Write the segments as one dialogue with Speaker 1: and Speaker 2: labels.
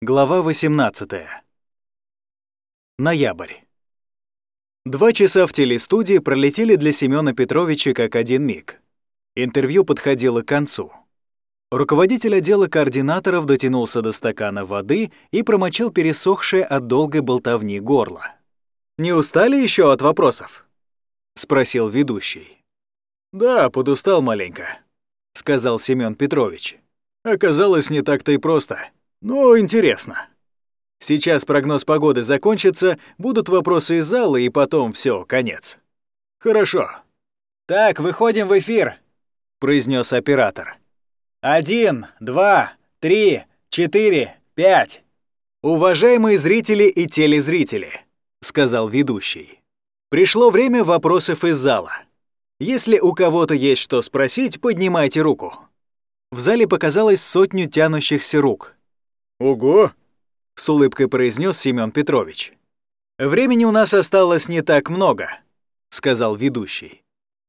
Speaker 1: Глава 18. Ноябрь. Два часа в телестудии пролетели для Семёна Петровича как один миг. Интервью подходило к концу. Руководитель отдела координаторов дотянулся до стакана воды и промочил пересохшее от долгой болтовни горло. «Не устали еще от вопросов?» — спросил ведущий. «Да, подустал маленько», — сказал Семён Петрович. «Оказалось, не так-то и просто». Ну, интересно. Сейчас прогноз погоды закончится, будут вопросы из зала, и потом все, конец. Хорошо. Так, выходим в эфир, произнес оператор. Один, два, три, четыре, пять. Уважаемые зрители и телезрители, сказал ведущий. Пришло время вопросов из зала. Если у кого-то есть что спросить, поднимайте руку. В зале показалось сотню тянущихся рук. «Ого!» — с улыбкой произнес Семён Петрович. «Времени у нас осталось не так много», — сказал ведущий.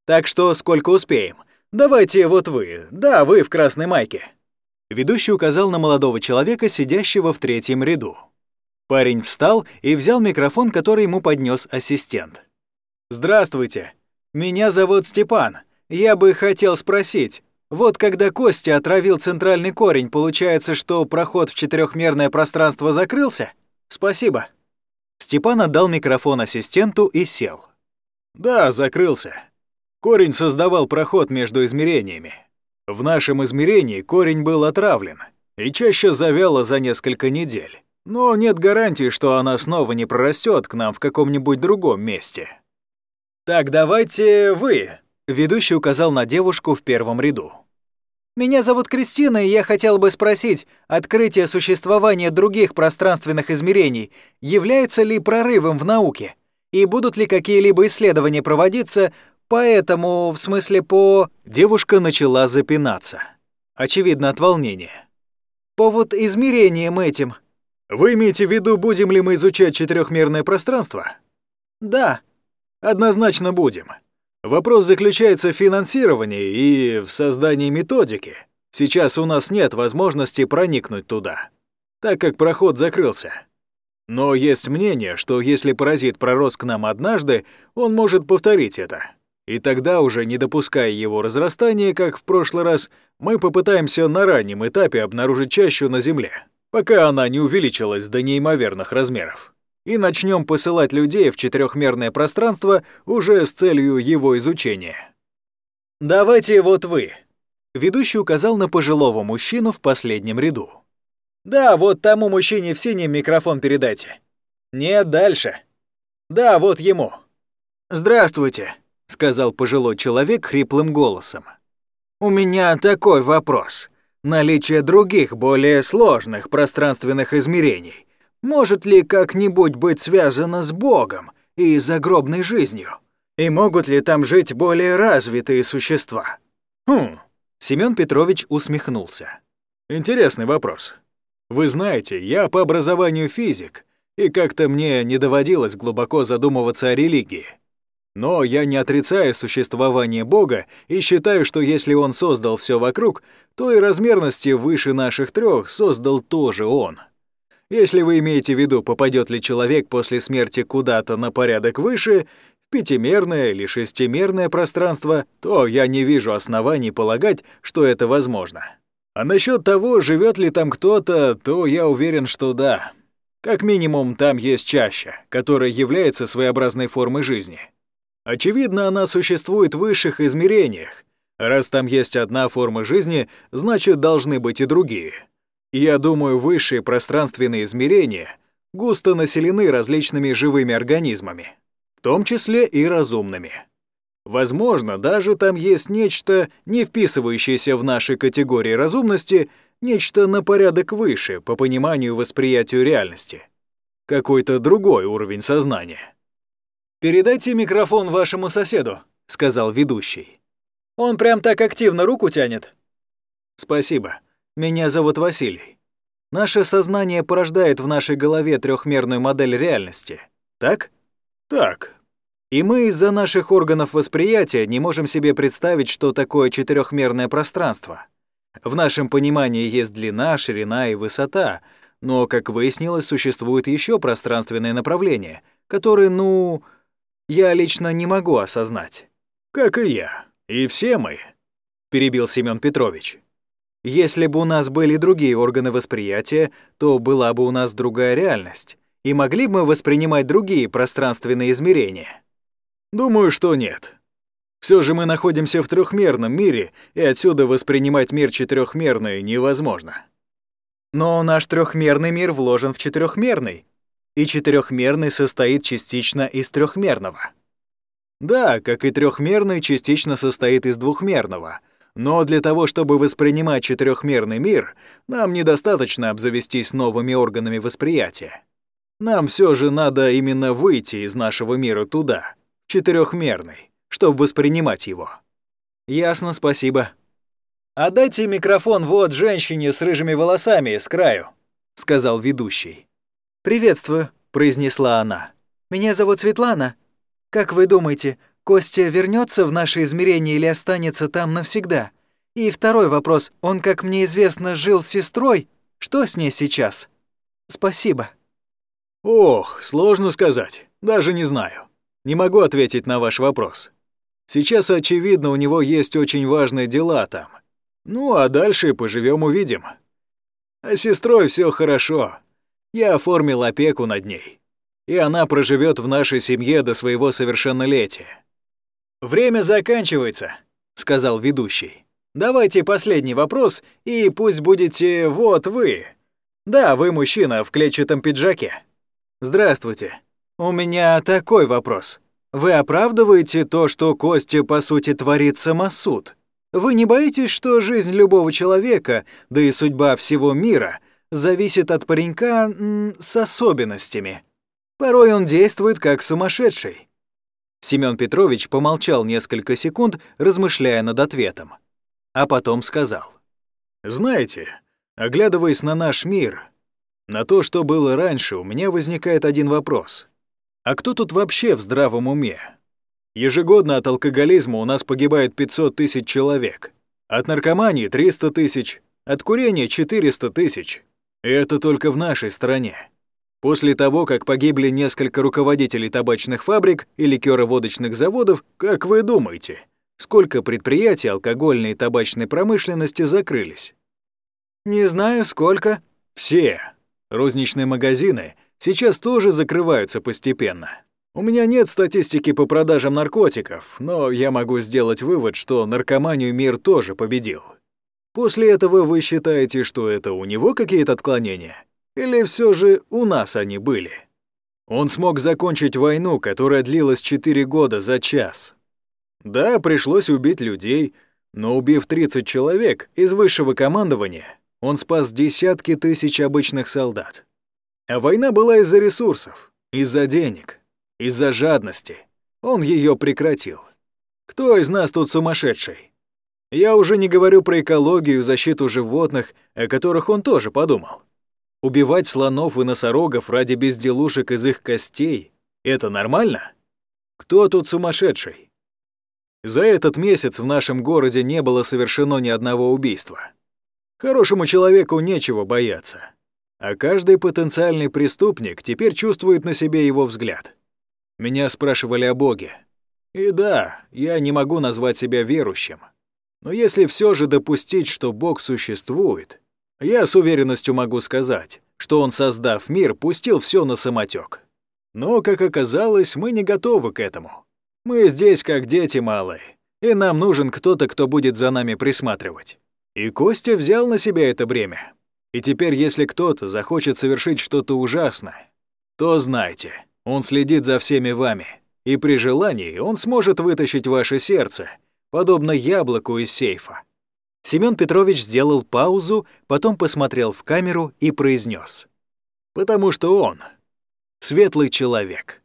Speaker 1: «Так что сколько успеем? Давайте вот вы, да, вы в красной майке». Ведущий указал на молодого человека, сидящего в третьем ряду. Парень встал и взял микрофон, который ему поднес ассистент. «Здравствуйте. Меня зовут Степан. Я бы хотел спросить, вот когда Костя отравил центральный корень, получается, что проход в четырехмерное пространство закрылся? Спасибо. Степан отдал микрофон ассистенту и сел. Да, закрылся. Корень создавал проход между измерениями. В нашем измерении корень был отравлен и чаще завяло за несколько недель. Но нет гарантии, что она снова не прорастет к нам в каком-нибудь другом месте. Так, давайте вы, Ведущий указал на девушку в первом ряду. «Меня зовут Кристина, и я хотел бы спросить, открытие существования других пространственных измерений является ли прорывом в науке? И будут ли какие-либо исследования проводиться Поэтому, в смысле по... Девушка начала запинаться. Очевидно, от волнения. По вот измерениям этим. Вы имеете в виду, будем ли мы изучать четырехмерное пространство? Да. Однозначно будем. Вопрос заключается в финансировании и в создании методики. Сейчас у нас нет возможности проникнуть туда, так как проход закрылся. Но есть мнение, что если паразит пророс к нам однажды, он может повторить это. И тогда, уже не допуская его разрастания, как в прошлый раз, мы попытаемся на раннем этапе обнаружить чащу на Земле, пока она не увеличилась до неимоверных размеров и начнем посылать людей в четырехмерное пространство уже с целью его изучения. «Давайте вот вы», — ведущий указал на пожилого мужчину в последнем ряду. «Да, вот тому мужчине в синем микрофон передайте». «Нет, дальше». «Да, вот ему». «Здравствуйте», — сказал пожилой человек хриплым голосом. «У меня такой вопрос. Наличие других, более сложных пространственных измерений может ли как-нибудь быть связано с Богом и загробной жизнью? И могут ли там жить более развитые существа? Хм, Семён Петрович усмехнулся. Интересный вопрос. Вы знаете, я по образованию физик, и как-то мне не доводилось глубоко задумываться о религии. Но я не отрицаю существование Бога и считаю, что если Он создал все вокруг, то и размерности выше наших трех создал тоже Он. Если вы имеете в виду, попадет ли человек после смерти куда-то на порядок выше, в пятимерное или шестимерное пространство, то я не вижу оснований полагать, что это возможно. А насчет того, живет ли там кто-то, то я уверен, что да. Как минимум, там есть чаща, которая является своеобразной формой жизни. Очевидно, она существует в высших измерениях. Раз там есть одна форма жизни, значит, должны быть и другие. Я думаю, высшие пространственные измерения густо населены различными живыми организмами, в том числе и разумными. Возможно, даже там есть нечто, не вписывающееся в наши категории разумности, нечто на порядок выше по пониманию восприятию реальности. Какой-то другой уровень сознания. «Передайте микрофон вашему соседу», — сказал ведущий. «Он прям так активно руку тянет». «Спасибо. Меня зовут Василий. Наше сознание порождает в нашей голове трехмерную модель реальности. Так? Так. И мы из-за наших органов восприятия не можем себе представить, что такое четырехмерное пространство. В нашем понимании есть длина, ширина и высота, но, как выяснилось, существует еще пространственное направление, которое, ну, я лично не могу осознать.
Speaker 2: Как и я. И все мы, перебил Семен Петрович.
Speaker 1: Если бы у нас были другие органы восприятия, то была бы у нас другая реальность, и могли бы мы воспринимать другие пространственные измерения.
Speaker 2: Думаю, что нет. Все же мы находимся в трехмерном мире, и отсюда воспринимать мир четырехмерный невозможно.
Speaker 1: Но наш трехмерный мир вложен в четырехмерный, и четырехмерный состоит частично из трехмерного.
Speaker 2: Да, как и трехмерный частично состоит из двухмерного, но для того, чтобы воспринимать четырехмерный мир, нам недостаточно обзавестись новыми органами восприятия. Нам все же надо именно выйти из нашего мира туда, четырехмерный, чтобы воспринимать его.
Speaker 1: Ясно, спасибо. «Отдайте микрофон вот женщине с рыжими волосами с краю», — сказал ведущий. «Приветствую», — произнесла она. «Меня зовут Светлана. Как вы думаете, Костя вернется в наше измерение или останется там навсегда? И второй вопрос. Он, как мне известно, жил с сестрой. Что с ней сейчас? Спасибо».
Speaker 2: «Ох, сложно сказать. Даже не знаю. Не могу ответить на ваш вопрос. Сейчас, очевидно, у него есть очень важные дела там. Ну, а дальше поживем увидим. А с сестрой все хорошо. Я оформил опеку над ней. И она проживет в нашей семье до своего совершеннолетия.
Speaker 1: «Время заканчивается», — сказал ведущий. «Давайте последний вопрос, и пусть будете вот вы. Да, вы мужчина в клетчатом пиджаке. Здравствуйте. У меня такой вопрос. Вы оправдываете то, что Костя, по сути, творит самосуд? Вы не боитесь, что жизнь любого человека, да и судьба всего мира, зависит от паренька с особенностями? Порой он действует как сумасшедший. Семён Петрович помолчал несколько секунд, размышляя над ответом, а потом сказал.
Speaker 2: «Знаете, оглядываясь на наш мир, на то, что было раньше, у меня возникает один вопрос. А кто тут вообще в здравом уме? Ежегодно от алкоголизма у нас погибает 500 тысяч человек, от наркомании 300 тысяч, от курения 400 тысяч. И это только в нашей стране. После того, как погибли несколько руководителей табачных фабрик и ликероводочных заводов, как вы думаете, сколько предприятий алкогольной и табачной промышленности закрылись?
Speaker 1: Не знаю, сколько.
Speaker 2: Все. Розничные магазины сейчас тоже закрываются постепенно. У меня нет статистики по продажам наркотиков, но я могу сделать вывод, что наркоманию мир тоже победил. После этого вы считаете, что это у него какие-то отклонения? Или все же у нас они были? Он смог закончить войну, которая длилась 4 года за час. Да, пришлось убить людей, но убив 30 человек из высшего командования, он спас десятки тысяч обычных солдат. А война была из-за ресурсов, из-за денег, из-за жадности. Он ее прекратил. Кто из нас тут сумасшедший? Я уже не говорю про экологию и защиту животных, о которых он тоже подумал. Убивать слонов и носорогов ради безделушек из их костей — это нормально? Кто тут сумасшедший? За этот месяц в нашем городе не было совершено ни одного убийства. Хорошему человеку нечего бояться. А каждый потенциальный преступник теперь чувствует на себе его взгляд. Меня спрашивали о Боге. И да, я не могу назвать себя верующим. Но если все же допустить, что Бог существует, я с уверенностью могу сказать, что Он, создав мир, пустил все на самотек. Но, как оказалось, мы не готовы к этому. Мы здесь как дети малые, и нам нужен кто-то, кто будет за нами присматривать. И Костя взял на себя это бремя. И теперь, если кто-то захочет совершить что-то ужасное, то знайте, он следит за всеми вами, и при желании он сможет вытащить ваше сердце, подобно яблоку из сейфа.
Speaker 1: Семён Петрович сделал паузу, потом посмотрел в камеру и произнес:
Speaker 2: «Потому что он светлый человек».